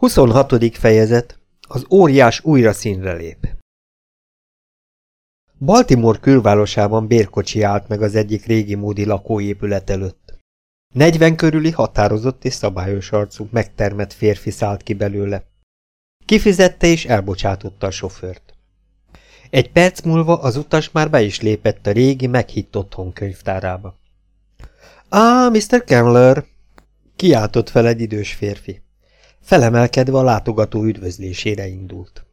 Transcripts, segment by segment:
26. fejezet Az óriás újra színre lép Baltimore külvárosában bérkocsi állt meg az egyik régi módi lakóépület előtt. Negyven körüli határozott és szabályos arcú, megtermett férfi szállt ki belőle. Kifizette és elbocsátotta a sofőrt. Egy perc múlva az utas már be is lépett a régi, meghitt otthon könyvtárába. – Ah, Mr. Kemmler! – kiáltott fel egy idős férfi. Felemelkedve a látogató üdvözlésére indult.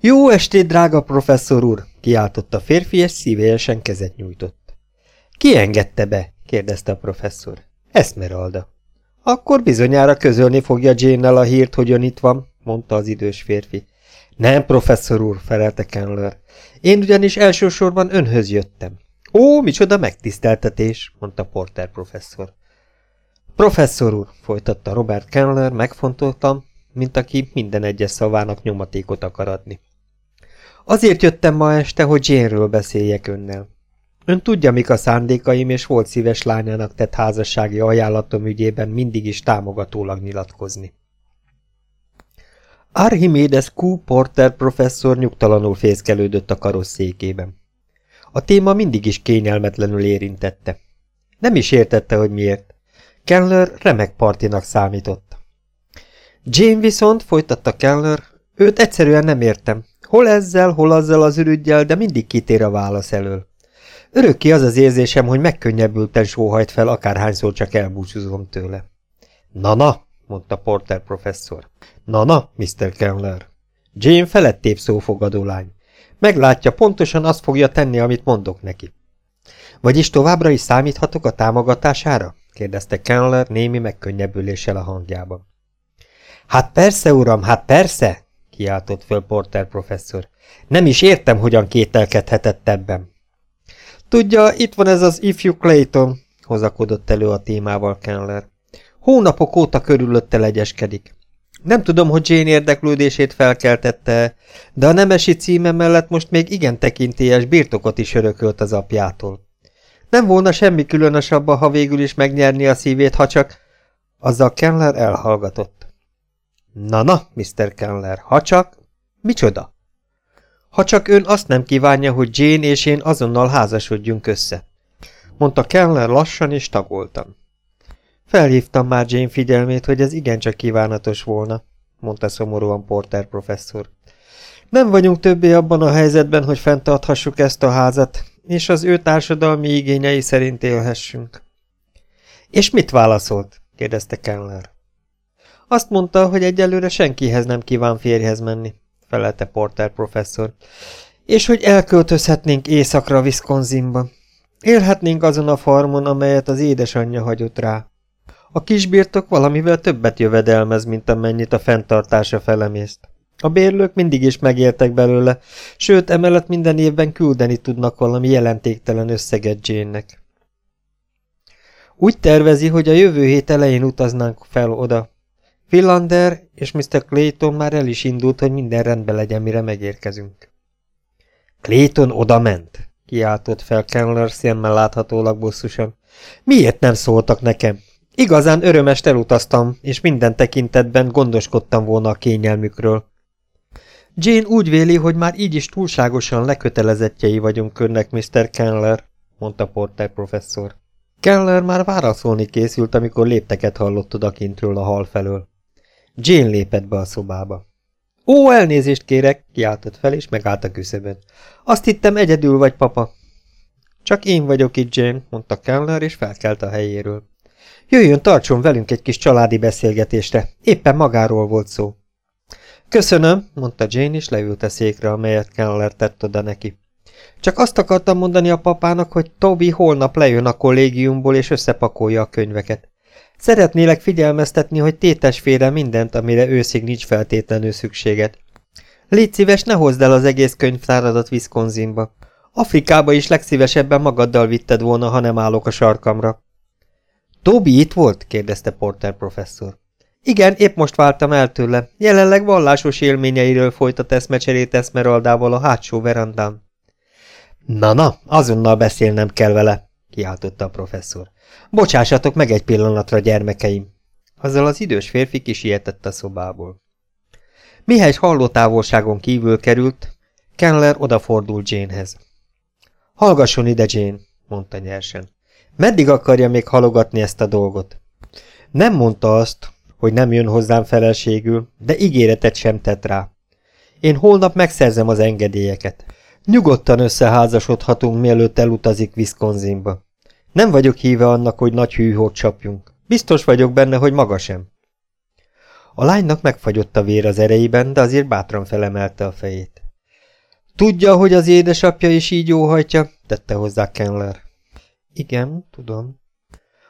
Jó estét, drága professzor úr! kiáltott a férfi, és szívélyesen kezet nyújtott. Ki engedte be? kérdezte a professzor. Esmeralda. Akkor bizonyára közölni fogja Jane-nel a hírt, hogy ön itt van, mondta az idős férfi. Nem, professzor úr, felelte Kenler. Én ugyanis elsősorban önhöz jöttem. Ó, micsoda megtiszteltetés, mondta Porter professzor. Professzor úr, folytatta Robert Kenler, megfontoltam, mint aki minden egyes szavának nyomatékot akar adni. Azért jöttem ma este, hogy Jane-ről beszéljek önnel. Ön tudja, mik a szándékaim, és volt szíves lányának tett házassági ajánlatom ügyében mindig is támogatólag nyilatkozni. Archimedes Q. Porter professzor nyugtalanul fészkelődött a karosszékében. A téma mindig is kényelmetlenül érintette. Nem is értette, hogy miért. Keller remek partinak számított. Jane viszont, folytatta Keller, őt egyszerűen nem értem. Hol ezzel, hol azzal az ürügyjel, de mindig kitér a válasz elől. Örökké az az érzésem, hogy megkönnyebbülten sóhajt fel, akárhányszor csak elbúcsúzom tőle. Na-na, mondta Porter professzor. Na-na, Mr. Keller. Jane felettébb szófogadó lány. Meglátja, pontosan azt fogja tenni, amit mondok neki. Vagyis továbbra is számíthatok a támogatására? Kérdezte Keller némi megkönnyebbüléssel a hangjában. Hát persze, uram, hát persze, kiáltott föl Porter professzor. Nem is értem, hogyan kételkedhetett ebben. Tudja, itt van ez az ifjú Clayton, hozakodott elő a témával Keller. Hónapok óta körülötte legyeskedik. Nem tudom, hogy Jane érdeklődését felkeltette, de a nemesi címe mellett most még igen tekintélyes birtokot is örökölt az apjától. Nem volna semmi különösabban, ha végül is megnyerni a szívét, ha csak... Azzal Kenler elhallgatott. Na-na, Mr. Kenler, ha csak... Micsoda? Ha csak ön azt nem kívánja, hogy Jane és én azonnal házasodjunk össze. Mondta Kenler lassan és tagoltan. Felhívtam már Jane figyelmét, hogy ez igencsak kívánatos volna, mondta szomorúan Porter professzor. Nem vagyunk többé abban a helyzetben, hogy fenntarthassuk ezt a házat, és az ő társadalmi igényei szerint élhessünk. És mit válaszolt? kérdezte Keller. Azt mondta, hogy egyelőre senkihez nem kíván férjhez menni, felelte Porter professzor, és hogy elköltözhetnénk északra Wisconsinba. Élhetnénk azon a farmon, amelyet az édesanyja hagyott rá. A kisbirtok valamivel többet jövedelmez, mint amennyit a fenntartása felemészt. A bérlők mindig is megéltek belőle, sőt, emellett minden évben küldeni tudnak valami jelentéktelen összeget Jane-nek. Úgy tervezi, hogy a jövő hét elején utaznánk fel oda. Philander és Mr. Clayton már el is indult, hogy minden rendben legyen, mire megérkezünk. Clayton oda ment, kiáltott fel Kenler szemmel láthatólag bosszusan. Miért nem szóltak nekem? Igazán örömest elutaztam, és minden tekintetben gondoskodtam volna a kényelmükről. Jane úgy véli, hogy már így is túlságosan lekötelezettjei vagyunk önnek, Mr. Kenler, mondta Porter professzor. Keller már válaszolni készült, amikor lépteket hallott odakintről a hal felől. Jane lépett be a szobába. Ó, elnézést kérek, kiáltott fel, és megállt a küszöbön. Azt hittem, egyedül vagy, papa. Csak én vagyok itt, Jane, mondta Keller, és felkelt a helyéről. Jöjjön, tartson velünk egy kis családi beszélgetésre. Éppen magáról volt szó. Köszönöm, mondta Jane, és leült a székre, amelyet Keller tett oda neki. Csak azt akartam mondani a papának, hogy Toby holnap lejön a kollégiumból, és összepakolja a könyveket. Szeretnélek figyelmeztetni, hogy tétes félre mindent, amire őszig nincs feltétlenül szükséged. Légy szíves, ne hozd el az egész könyvtáradat Wisconsinba. Afrikába is legszívesebben magaddal vitted volna, ha nem állok a sarkamra. Toby itt volt? kérdezte Porter professzor. Igen, épp most váltam el tőle. Jelenleg vallásos élményeiről folytat eszmecserét Eszmeraldával a hátsó verandán. Na-na, azonnal beszélnem kell vele, kiáltotta a professzor. Bocsássatok meg egy pillanatra, gyermekeim! Azzal az idős férfi kisietett a szobából. Mihály halló távolságon kívül került, Kenler odafordult Janehez. Hallgasson ide, Jane, mondta nyersen. Meddig akarja még halogatni ezt a dolgot? Nem mondta azt, hogy nem jön hozzám feleségül, de ígéretet sem tett rá. Én holnap megszerzem az engedélyeket. Nyugodtan összeházasodhatunk, mielőtt elutazik Wisconsinba. Nem vagyok híve annak, hogy nagy hűhót csapjunk. Biztos vagyok benne, hogy maga sem. A lánynak megfagyott a vér az erejében, de azért bátran felemelte a fejét. Tudja, hogy az édesapja is így óhajtja, tette hozzá Kenler. Igen, tudom.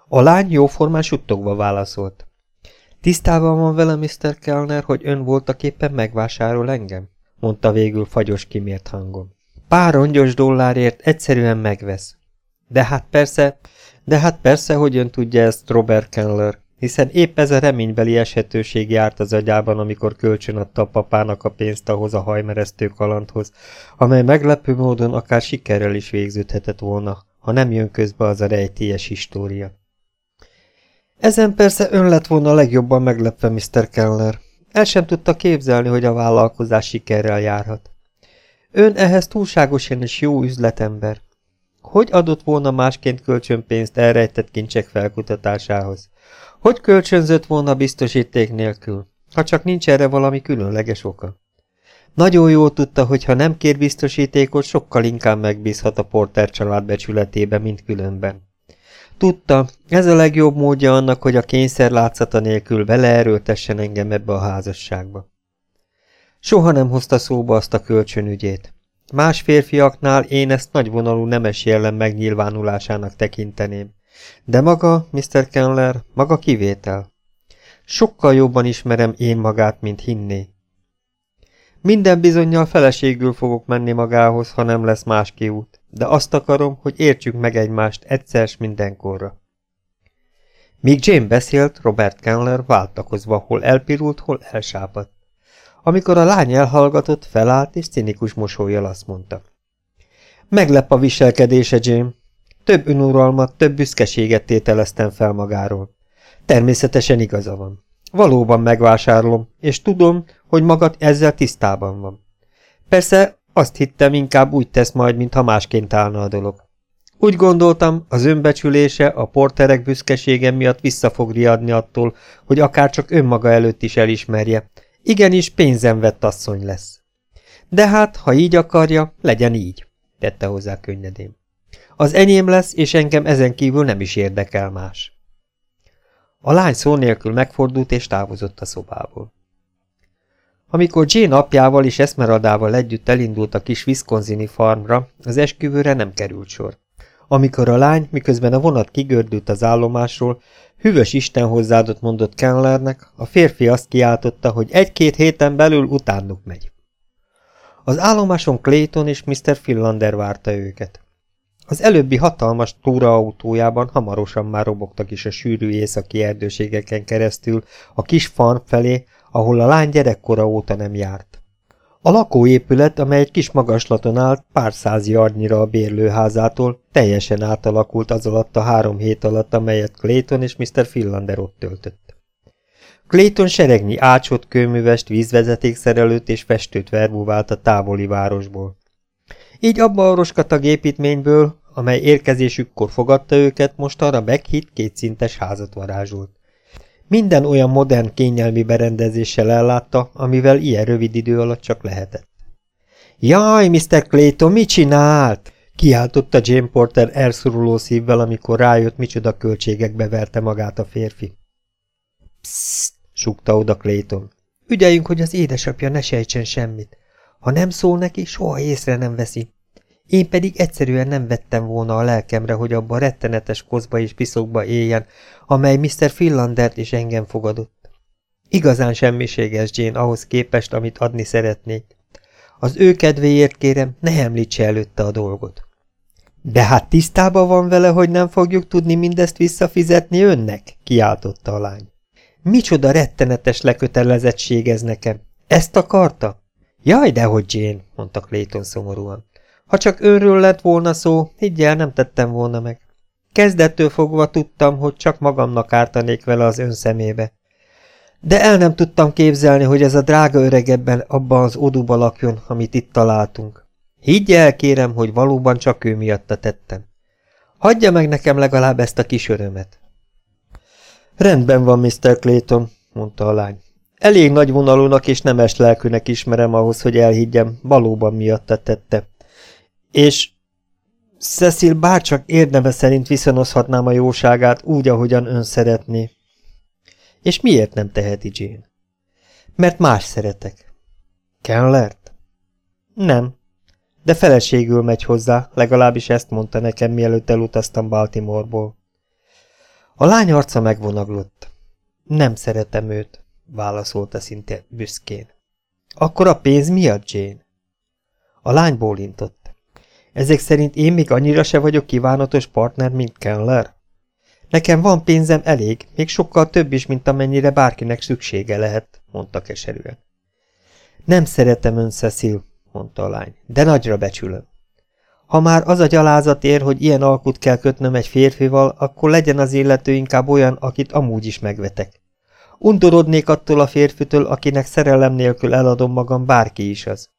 A lány jóformán suttogva válaszolt. Tisztában van vele, Mr. Kellner, hogy ön voltak éppen megvásárol engem? mondta végül fagyos kimért hangon. Pár rongyos dollárért egyszerűen megvesz. De hát persze, de hát persze, hogy ön tudja ezt, Robert Keller, hiszen épp ez a reménybeli eshetőség járt az agyában, amikor kölcsön adta a papának a pénzt ahhoz a hajmeresztő kalandhoz, amely meglepő módon akár sikerrel is végződhetett volna, ha nem jön közbe az a rejtélyes história. Ezen persze ön lett volna legjobban meglepve, Mr. Keller. El sem tudta képzelni, hogy a vállalkozás sikerrel járhat. Ön ehhez túlságosan is jó üzletember. Hogy adott volna másként kölcsönpénzt elrejtett kincsek felkutatásához? Hogy kölcsönzött volna biztosíték nélkül, ha csak nincs erre valami különleges oka? Nagyon jól tudta, hogy ha nem kér biztosítékot, sokkal inkább megbízhat a Porter család becsületébe, mint különben. Tudta, ez a legjobb módja annak, hogy a kényszer látszata nélkül beleerőltessen engem ebbe a házasságba. Soha nem hozta szóba azt a kölcsönügyét. Más férfiaknál én ezt nagyvonalú nemes jellem megnyilvánulásának tekinteném. De maga, Mr. Kenler, maga kivétel. Sokkal jobban ismerem én magát, mint hinné. Minden bizonyal feleségül fogok menni magához, ha nem lesz más kiút, de azt akarom, hogy értsük meg egymást egyszer mindenkorra. Míg Jane beszélt, Robert Kenler váltakozva hol elpirult, hol elsápadt. Amikor a lány elhallgatott, felállt és cinikus mosolyjal azt mondta. Meglep a viselkedése, Jane. Több önuralmat, több büszkeséget tételeztem fel magáról. Természetesen igaza van. Valóban megvásárolom, és tudom, hogy magad ezzel tisztában van. Persze azt hittem, inkább úgy tesz majd, mintha másként állna a dolog. Úgy gondoltam, az önbecsülése, a porterek büszkesége miatt vissza fog riadni attól, hogy akár csak önmaga előtt is elismerje, Igenis pénzem vett asszony lesz. De hát, ha így akarja, legyen így, tette hozzá könnyedén. Az enyém lesz, és engem ezen kívül nem is érdekel más. A lány szó nélkül megfordult és távozott a szobából. Amikor Jane apjával és Esmeraldával együtt elindult a kis Wisconsini farmra, az esküvőre nem került sor. Amikor a lány, miközben a vonat kigördült az állomásról, Hűvös Isten hozzáadott mondott Kenlernek, a férfi azt kiáltotta, hogy egy-két héten belül utánuk megy. Az állomáson Clayton és Mr. Finlander várta őket. Az előbbi hatalmas túraautójában hamarosan már robogtak is a sűrű északi erdőségeken keresztül a kis farm felé, ahol a lány gyerekkora óta nem járt. A lakóépület, amely egy kis magaslaton állt, pár száz jarnyira a bérlőházától, teljesen átalakult az alatt a három hét alatt, amelyet Clayton és Mr. Finlander ott töltött. Clayton seregnyi ácsot, kőművest, vízvezetékszerelőt és festőt verbúvált a távoli városból. Így abba a roskatag építményből, amely érkezésükkor fogadta őket, most arra meghitt kétszintes házat varázsolt. Minden olyan modern kényelmi berendezéssel ellátta, amivel ilyen rövid idő alatt csak lehetett. Jaj, Mr. Clayton, mit csinált? Kiáltotta Jane Porter elszoruló szívvel, amikor rájött, micsoda költségekbe verte magát a férfi. Psst, súgta oda Clayton. Ügyeljünk, hogy az édesapja ne sejtsen semmit. Ha nem szól neki, soha észre nem veszi. Én pedig egyszerűen nem vettem volna a lelkemre, hogy abba a rettenetes kozba és piszokba éljen, amely Mr. Finlandert is engem fogadott. Igazán semmiséges Jane ahhoz képest, amit adni szeretnék. Az ő kedvéért kérem, ne említse előtte a dolgot. De hát tisztában van vele, hogy nem fogjuk tudni mindezt visszafizetni önnek? kiáltotta a lány. Micsoda rettenetes lekötelezettség ez nekem. Ezt akarta? Jaj, dehogy Jane, mondta Clayton szomorúan. Ha csak őről lett volna szó, higgyel, nem tettem volna meg. Kezdettől fogva tudtam, hogy csak magamnak ártanék vele az ön szemébe. De el nem tudtam képzelni, hogy ez a drága öregebben abban az oduba lakjon, amit itt találtunk. Higgye el, kérem, hogy valóban csak ő miatta tettem. Hagyja meg nekem legalább ezt a kis örömet. Rendben van, Mr. Clayton, mondta a lány. Elég nagy vonalúnak és nemes lelkűnek ismerem ahhoz, hogy elhiggyem, valóban miatta tette. És Cecil bárcsak érdeme szerint viszonozhatnám a jóságát úgy, ahogyan ön szeretné. És miért nem teheti Jane? Mert más szeretek. Kenlert? Nem. De feleségül megy hozzá, legalábbis ezt mondta nekem, mielőtt elutaztam Baltimoreból. A lány arca megvonaglott. Nem szeretem őt, válaszolta szinte büszkén. Akkor a pénz miatt, Jane? A lány bólintott. Ezek szerint én még annyira se vagyok kívánatos partner, mint Keller? Nekem van pénzem elég, még sokkal több is, mint amennyire bárkinek szüksége lehet, mondta keserűen. Nem szeretem ön, Cecil, mondta a lány, de nagyra becsülöm. Ha már az a gyalázat ér, hogy ilyen alkut kell kötnöm egy férfival, akkor legyen az illető inkább olyan, akit amúgy is megvetek. Undorodnék attól a férfitől, akinek szerelem nélkül eladom magam, bárki is az.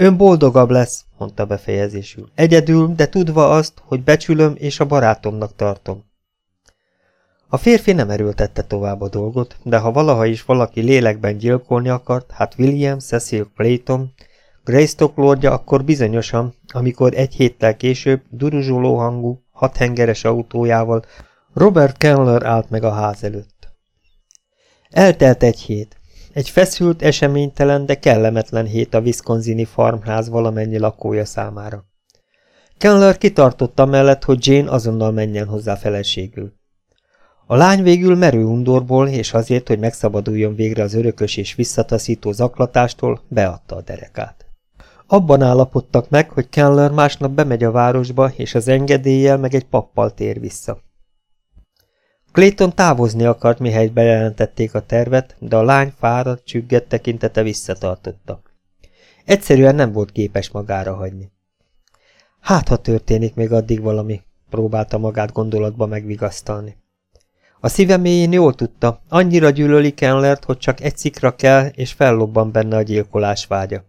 Ön boldogabb lesz, mondta befejezésül. Egyedül, de tudva azt, hogy becsülöm és a barátomnak tartom. A férfi nem erőltette tovább a dolgot, de ha valaha is valaki lélekben gyilkolni akart, hát William Cecil Clayton, Greystock lordja akkor bizonyosan, amikor egy héttel később duruzsoló hangú, hathengeres autójával Robert Keller állt meg a ház előtt. Eltelt egy hét. Egy feszült, eseménytelen, de kellemetlen hét a Wisconsini farmház valamennyi lakója számára. Keller kitartotta mellett, hogy Jane azonnal menjen hozzá feleségül. A lány végül merő undorból, és azért, hogy megszabaduljon végre az örökös és visszataszító zaklatástól, beadta a derekát. Abban állapodtak meg, hogy Keller másnap bemegy a városba, és az engedéllyel meg egy pappal tér vissza. Clayton távozni akart, mihelyt bejelentették a tervet, de a lány fáradt, csüggett tekintete visszatartotta. Egyszerűen nem volt képes magára hagyni. Hát, ha történik még addig valami, próbálta magát gondolatba megvigasztalni. A szíve mélyén jól tudta, annyira gyűlöli Kenlert, hogy csak egy szikra kell, és fellobban benne a gyilkolás vágya.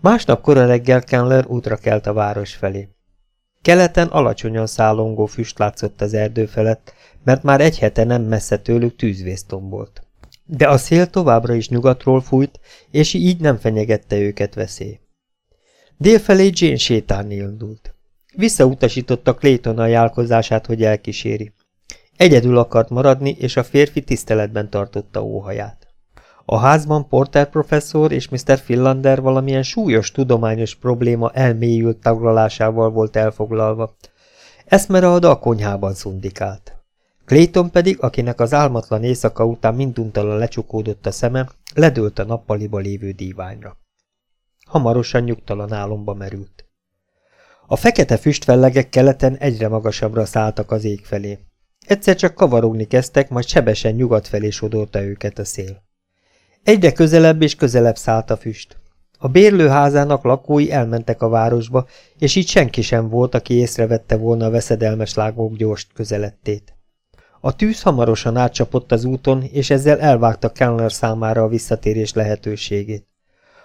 Másnap kora reggel Kenler útra kelt a város felé. Keleten alacsonyan szállongó füst látszott az erdő felett, mert már egy hete nem messze tőlük tűzvész tombolt. De a szél továbbra is nyugatról fújt, és így nem fenyegette őket veszély. Délfelé Jane sétálni indult. Visszautasította Clayton ajánlkozását, hogy elkíséri. Egyedül akart maradni, és a férfi tiszteletben tartotta óhaját. A házban Porter professzor és Mr. Finlander valamilyen súlyos tudományos probléma elmélyült taglalásával volt elfoglalva. Esmeralda a konyhában szundikált. Clayton pedig, akinek az álmatlan éjszaka után minduntalan lecsukódott a szeme, ledőlt a nappaliba lévő díványra. Hamarosan nyugtalan álomba merült. A fekete füstfellegek keleten egyre magasabbra szálltak az ég felé. Egyszer csak kavarogni kezdtek, majd sebesen nyugat felé sodorta őket a szél. Egyre közelebb és közelebb szállt a füst. A bérlőházának lakói elmentek a városba, és így senki sem volt, aki észrevette volna a veszedelmes lágók gyors közelettét. A tűz hamarosan átcsapott az úton, és ezzel elvágta Kellner számára a visszatérés lehetőségét.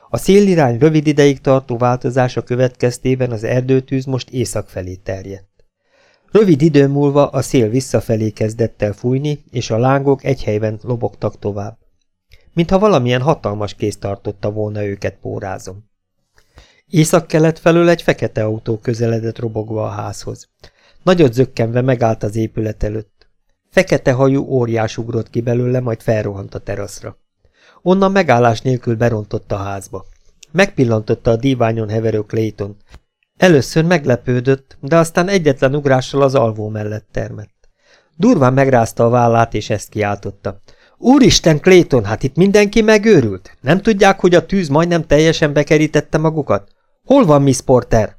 A szélirány rövid ideig tartó változása következtében az erdőtűz most észak felé terjedt. Rövid idő múlva a szél visszafelé kezdett el fújni, és a lángok egy helyben lobogtak tovább mintha valamilyen hatalmas kéz tartotta volna őket pórázom. Észak-kelet felől egy fekete autó közeledett robogva a házhoz. Nagyot zökkenve megállt az épület előtt. Fekete hajú óriás ugrott ki belőle, majd felrohant a teraszra. Onnan megállás nélkül berontott a házba. Megpillantotta a díványon heverő Clayton. Először meglepődött, de aztán egyetlen ugrással az alvó mellett termett. Durván megrázta a vállát, és ezt kiáltotta. Úristen, Clayton, hát itt mindenki megőrült. Nem tudják, hogy a tűz majdnem teljesen bekerítette magukat? Hol van Miss Porter?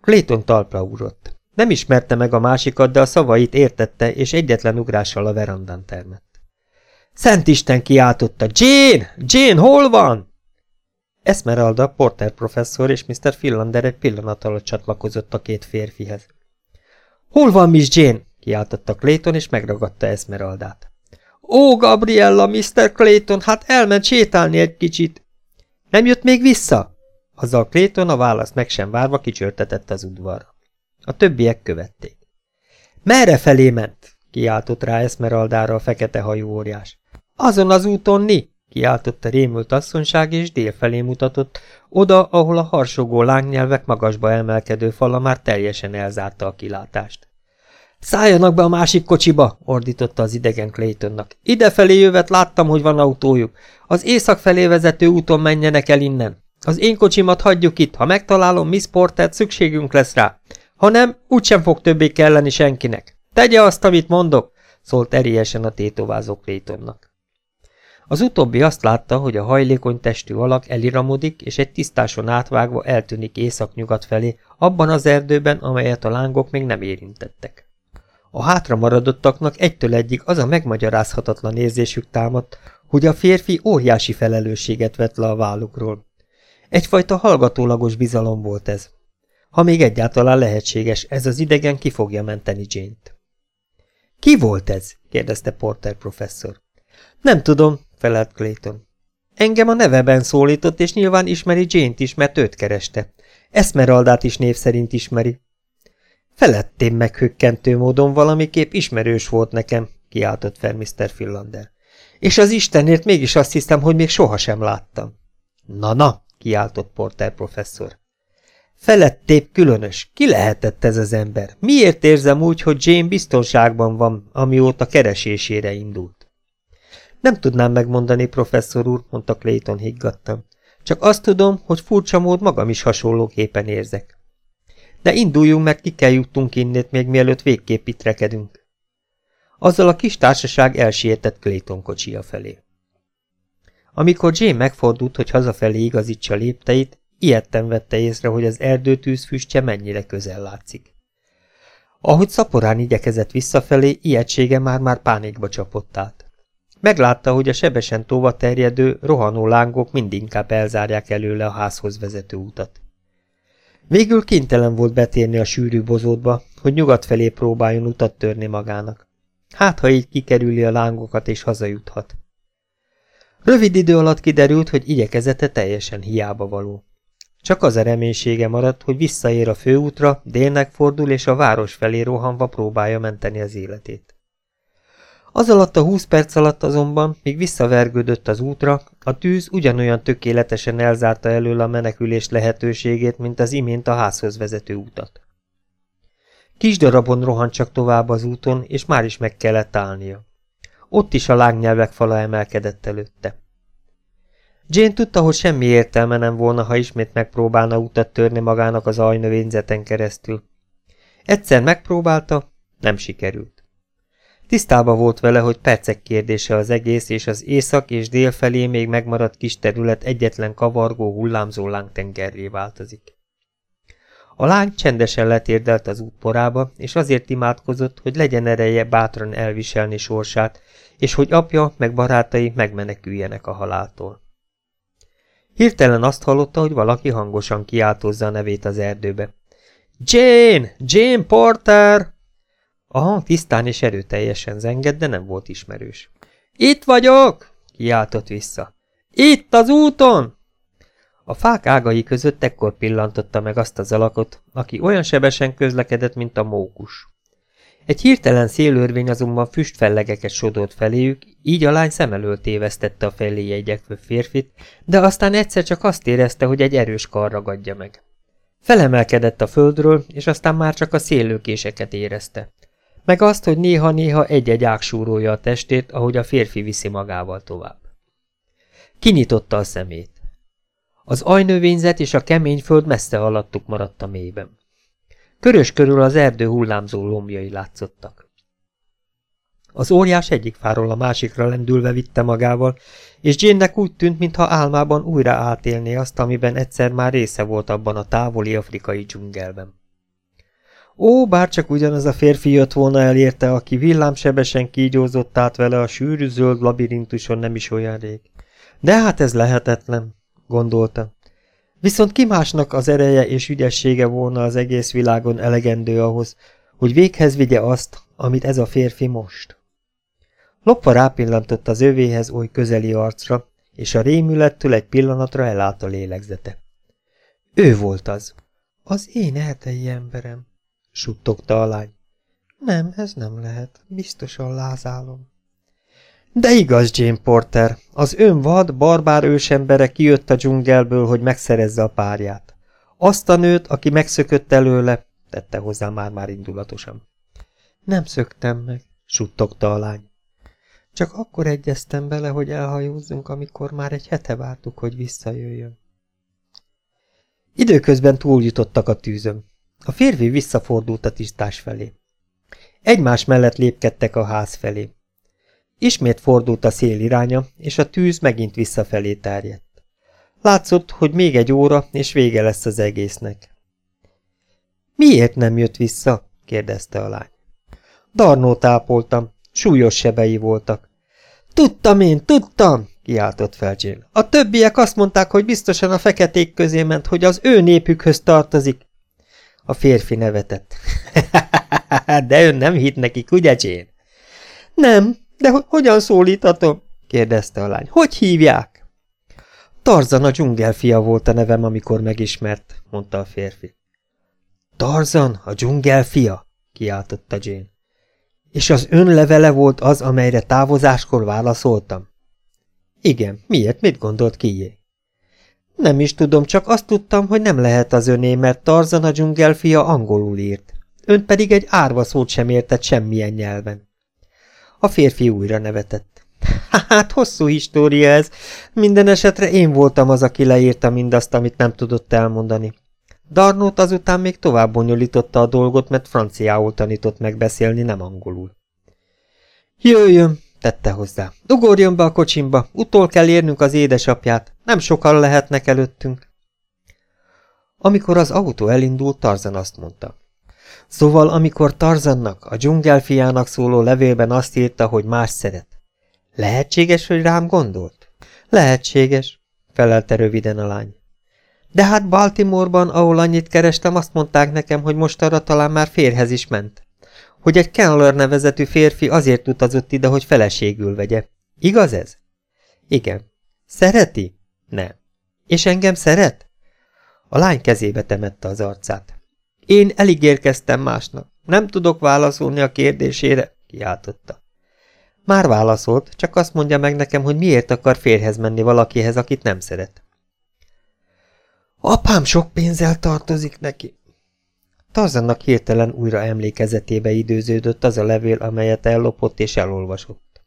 Clayton talpra ugrott. Nem ismerte meg a másikat, de a szavait értette, és egyetlen ugrással a verandán termett. Szent Isten kiáltotta, Jane! Jane, hol van? Esmeralda, Porter professzor és Mr. Philander egy pillanat alatt csatlakozott a két férfihez. Hol van Miss Jane? kiáltotta Clayton, és megragadta Esmeraldát. Ó, Gabriella, Mr. Clayton, hát elment sétálni egy kicsit. Nem jött még vissza? Azzal Clayton a választ meg sem várva kicsörtetett az udvarra. A többiek követték. Merre felé ment? kiáltott rá Esmeraldára a fekete hajú óriás. Azon az úton ni? kiáltotta rémült asszonyság, és délfelé mutatott, oda, ahol a harsogó lángnyelvek magasba emelkedő fala már teljesen elzárta a kilátást. Szálljanak be a másik kocsiba, ordította az idegen Claytonnak. Idefelé jövet láttam, hogy van autójuk. Az észak felé vezető úton menjenek el innen. Az én kocsimat hagyjuk itt, ha megtalálom Miss Portert, szükségünk lesz rá. Ha nem, úgysem fog többé kelleni senkinek. Tegye azt, amit mondok, szólt erélyesen a tétovázó Claytonnak. Az utóbbi azt látta, hogy a hajlékony testű alak eliramodik, és egy tisztáson átvágva eltűnik északnyugat felé, abban az erdőben, amelyet a lángok még nem érintettek. A hátra maradottaknak egytől egyig az a megmagyarázhatatlan érzésük támadt, hogy a férfi óriási felelősséget vett le a vállukról. Egyfajta hallgatólagos bizalom volt ez. Ha még egyáltalán lehetséges, ez az idegen ki fogja menteni Jane-t. Ki volt ez? kérdezte Porter professzor. Nem tudom, felelt Clayton. Engem a neveben szólított, és nyilván ismeri Jane-t is, mert őt kereste. Esmeraldát is név szerint ismeri. Felettém meghökkentő módon valamiképp ismerős volt nekem, kiáltott fel Mr. Philander. És az Istenért mégis azt hiszem, hogy még sohasem láttam. Na-na, kiáltott Porter professzor. Felettébb különös. Ki lehetett ez az ember? Miért érzem úgy, hogy Jane biztonságban van, amióta keresésére indult? Nem tudnám megmondani, professzor úr, mondta Clayton higgadtan. Csak azt tudom, hogy furcsa mód magam is hasonlóképpen érzek. De induljunk meg, ki kell jutnunk innét, még mielőtt végképp itt rekedünk. Azzal a kis társaság elsietett Clayton kocsia felé. Amikor Jane megfordult, hogy hazafelé igazítsa lépteit, ilyetten vette észre, hogy az erdőtűz füstje mennyire közel látszik. Ahogy szaporán igyekezett visszafelé, ijegysége már-már pánikba csapott át. Meglátta, hogy a sebesen tova terjedő, rohanó lángok mindinkább elzárják előle a házhoz vezető utat. Végül kénytelen volt betérni a sűrű bozótba, hogy nyugat felé próbáljon utat törni magának. Hát, ha így kikerüli a lángokat és hazajuthat. Rövid idő alatt kiderült, hogy igyekezete teljesen hiába való. Csak az a reménysége maradt, hogy visszaér a főútra, délnek fordul és a város felé rohanva próbálja menteni az életét. Az alatt a húsz perc alatt azonban, míg visszavergődött az útra, a tűz ugyanolyan tökéletesen elzárta elől a menekülés lehetőségét, mint az imént a házhoz vezető utat. Kis darabon rohant csak tovább az úton, és már is meg kellett állnia. Ott is a lángnyelvek fala emelkedett előtte. Jane tudta, hogy semmi értelme nem volna, ha ismét megpróbálna utat törni magának az ajnövényzeten keresztül. Egyszer megpróbálta, nem sikerült. Tisztában volt vele, hogy percek kérdése az egész, és az észak és dél felé még megmaradt kis terület egyetlen kavargó, hullámzó lángtengerré változik. A lány csendesen letérdelt az útporába, és azért imádkozott, hogy legyen ereje bátran elviselni sorsát, és hogy apja meg barátai megmeneküljenek a haláltól. Hirtelen azt hallotta, hogy valaki hangosan kiáltozza a nevét az erdőbe. Jane! Jane Porter! A hang tisztán és erőteljesen zengett, de nem volt ismerős. Itt vagyok! kiáltott vissza. Itt az úton! A fák ágai között ekkor pillantotta meg azt az alakot, aki olyan sebesen közlekedett, mint a mókus. Egy hirtelen szélörvény azonban füstfellegeket sodort feléjük, így a lány szem elől tévesztette a felé jegyekvő férfit, de aztán egyszer csak azt érezte, hogy egy erős kar ragadja meg. Felemelkedett a földről, és aztán már csak a széllőkéseket érezte. Meg azt, hogy néha-néha egy-egy ág a testét, ahogy a férfi viszi magával tovább. Kinyitotta a szemét. Az ajnövényzet és a kemény föld messze alattuk maradt a mélyben. Körös körül az erdő hullámzó lombjai látszottak. Az óriás egyik fáról a másikra lendülve vitte magával, és Jane-nek úgy tűnt, mintha álmában újra átélné azt, amiben egyszer már része volt abban a távoli afrikai dzsungelben. Ó, bár csak ugyanaz a férfi jött volna elérte, aki villámsebesen kígyózott át vele a sűrű zöld labirintuson nem is olyan rég. De hát ez lehetetlen, gondolta. Viszont ki másnak az ereje és ügyessége volna az egész világon elegendő ahhoz, hogy véghez vigye azt, amit ez a férfi most. Lopva rápillantott az övéhez oly közeli arcra, és a rémülettől egy pillanatra elállt a lélegzete. Ő volt az. Az én erdei emberem, suttogta a lány. Nem, ez nem lehet. Biztosan lázálom. De igaz, Jane Porter, az ön vad, barbár ősembere kijött a dzsungelből, hogy megszerezze a párját. Azt a nőt, aki megszökött előle, tette hozzá már-már indulatosan. Nem szöktem meg, suttogta a lány. Csak akkor egyeztem bele, hogy elhajózzunk, amikor már egy hete vártuk, hogy visszajöjjön. Időközben túljutottak a tűzön. A férfi visszafordult a tisztás felé. Egymás mellett lépkedtek a ház felé. Ismét fordult a szél iránya, és a tűz megint visszafelé terjedt. Látszott, hogy még egy óra, és vége lesz az egésznek. Miért nem jött vissza? kérdezte a lány. Darnót ápoltam, súlyos sebei voltak. Tudtam én, tudtam, kiáltott fel Jill. A többiek azt mondták, hogy biztosan a feketék közé ment, hogy az ő népükhöz tartozik. A férfi nevetett. de ön nem hitt nekik, ugye, Jane? Nem, de ho hogyan szólíthatom? kérdezte a lány. Hogy hívják? Tarzan a dzsungelfia volt a nevem, amikor megismert, mondta a férfi. Tarzan, a dzsungelfia? kiáltotta Jane. És az ön levele volt az, amelyre távozáskor válaszoltam? Igen, miért? Mit gondolt kié? Nem is tudom, csak azt tudtam, hogy nem lehet az öné, mert Tarzan a dzsungelfia angolul írt. Ön pedig egy árva szót sem értett semmilyen nyelven. A férfi újra nevetett. Hát, hosszú história ez. Minden esetre én voltam az, aki leírta mindazt, amit nem tudott elmondani. Darnót azután még tovább bonyolította a dolgot, mert franciául tanított megbeszélni, nem angolul. Jöjjön, tette hozzá. Ugorjon be a kocsimba, utol kell érnünk az édesapját, nem sokan lehetnek előttünk. Amikor az autó elindult, Tarzan azt mondta. Szóval, amikor Tarzannak, a dzsungelfiának szóló levélben azt írta, hogy más szeret. Lehetséges, hogy rám gondolt? Lehetséges, felelte röviden a lány. De hát Baltimoreban, ahol annyit kerestem, azt mondták nekem, hogy most arra talán már férhez is ment. Hogy egy Keller nevezetű férfi azért utazott ide, hogy feleségül vegye. Igaz ez? Igen. Szereti? Nem. És engem szeret? A lány kezébe temette az arcát. Én eligérkeztem másnak. Nem tudok válaszolni a kérdésére, kiáltotta. Már válaszolt, csak azt mondja meg nekem, hogy miért akar férhez menni valakihez, akit nem szeret. Apám sok pénzzel tartozik neki. Tarzannak hirtelen újra emlékezetébe időződött az a levél, amelyet ellopott és elolvasott.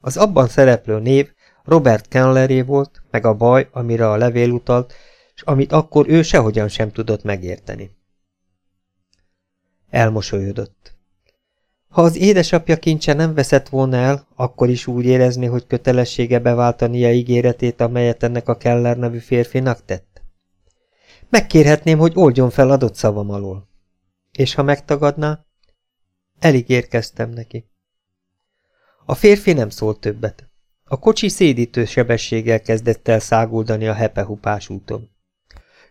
Az abban szereplő név Robert Kenleré volt, meg a baj, amire a levél utalt, és amit akkor ő sehogyan sem tudott megérteni. Elmosolyodott. Ha az édesapja kincse nem veszett volna el, akkor is úgy érezni, hogy kötelessége beváltania ígéretét, amelyet ennek a Keller nevű férfinak tett. Megkérhetném, hogy oldjon fel adott szavam alól. És ha megtagadná? Elég érkeztem neki. A férfi nem szólt többet. A kocsi szédítő sebességgel kezdett el száguldani a hepehupás úton.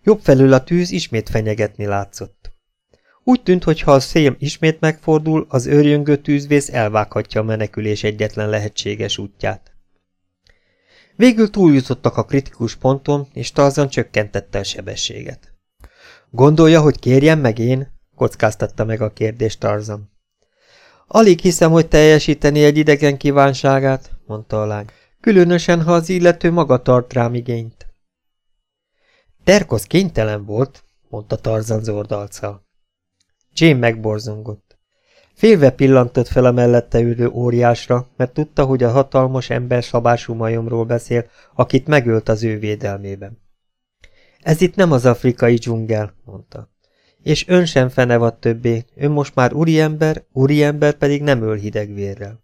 Jobb felül a tűz ismét fenyegetni látszott. Úgy tűnt, hogy ha a szém ismét megfordul, az őrjöngő tűzvész elvághatja a menekülés egyetlen lehetséges útját. Végül túljutottak a kritikus ponton, és Tarzan csökkentette a sebességet. Gondolja, hogy kérjem meg én? Kockáztatta meg a kérdést Tarzan. Alig hiszem, hogy teljesíteni egy idegen kívánságát, mondta a lány. Különösen, ha az illető maga tart rám igényt. Terkosz kénytelen volt, mondta Tarzan zordalccal. Jane megborzongott. Félve pillantott fel a mellette ülő óriásra, mert tudta, hogy a hatalmas ember sabású majomról beszél, akit megölt az ő védelmében. Ez itt nem az afrikai dzsungel, mondta. És ön sem fenevad többé, ön most már úriember, úriember pedig nem öl hideg vérrel.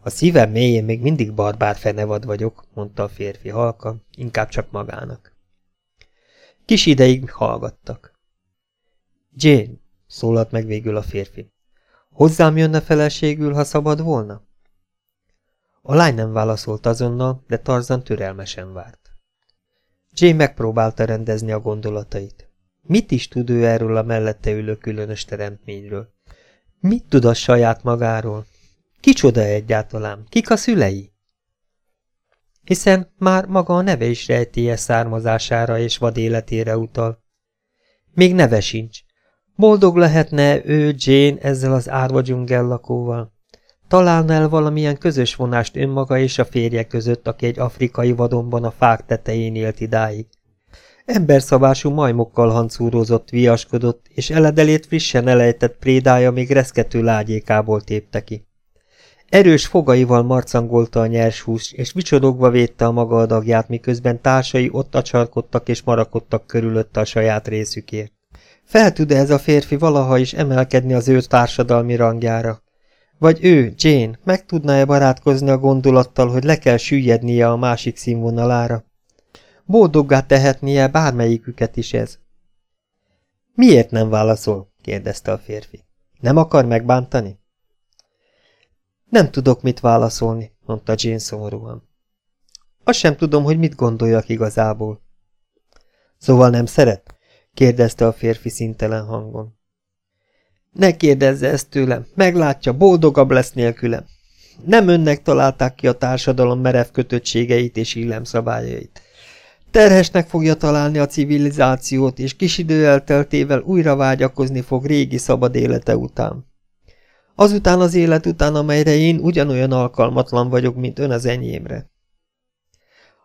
A szívem mélyén még mindig barbár fenevad vagyok, mondta a férfi halka, inkább csak magának. Kis ideig hallgattak. Jane, szólalt meg végül a férfi. Hozzám jönne feleségül, ha szabad volna? A lány nem válaszolt azonnal, de Tarzan türelmesen várt. Jay megpróbálta rendezni a gondolatait. Mit is tud ő erről a mellette ülő különös teremtményről? Mit tud a saját magáról? Kicsoda egyáltalán? Kik a szülei? Hiszen már maga a neve is rejtélyes származására és vadéletére utal. Még neve sincs. Boldog lehetne ő, Jane, ezzel az árva dzsungel lakóval. Találna el valamilyen közös vonást önmaga és a férje között, aki egy afrikai vadonban a fák tetején élt idáig. Emberszabású majmokkal hancúrozott, viaskodott, és eledelét frissen elejtett prédája még reszkető lágyékából tépte ki. Erős fogaival marcangolta a nyers hús, és vicsorogva védte a maga adagját, miközben társai ott acsarkodtak és marakodtak körülötte a saját részükért. Fel tud -e ez a férfi valaha is emelkedni az ő társadalmi rangjára? Vagy ő, Jane, meg tudná-e barátkozni a gondolattal, hogy le kell süllyednie a másik színvonalára? Boldoggá tehetnie bármelyiküket is ez. Miért nem válaszol? kérdezte a férfi. Nem akar megbántani? Nem tudok mit válaszolni, mondta Jane szomorúan. Azt sem tudom, hogy mit gondoljak igazából. Szóval nem szeret? kérdezte a férfi szintelen hangon. Ne kérdezze ezt tőlem, meglátja, boldogabb lesz nélkülem. Nem önnek találták ki a társadalom merev kötöttségeit és illemszabályait. Terhesnek fogja találni a civilizációt, és kis idő elteltével újra vágyakozni fog régi szabad élete után. Azután az élet után, amelyre én ugyanolyan alkalmatlan vagyok, mint ön az enyémre.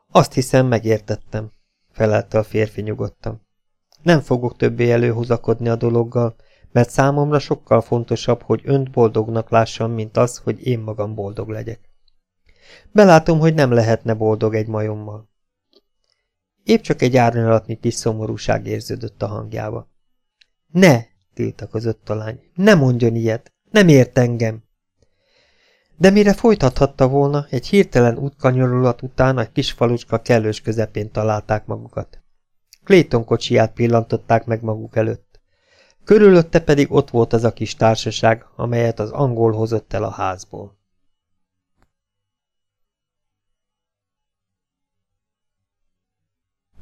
Azt hiszem, megértettem, felelte a férfi nyugodtan. Nem fogok többé előhozakodni a dologgal, mert számomra sokkal fontosabb, hogy önt boldognak lássam, mint az, hogy én magam boldog legyek. Belátom, hogy nem lehetne boldog egy majommal. Épp csak egy árnyalatnyi kis szomorúság érződött a hangjába. Ne, tiltakozott a lány, ne mondjon ilyet, nem ért engem. De mire folytathatta volna, egy hirtelen útkanyarulat után a kis falucska kellős közepén találták magukat. Clayton kocsiját pillantották meg maguk előtt. Körülötte pedig ott volt az a kis társaság, amelyet az angol hozott el a házból.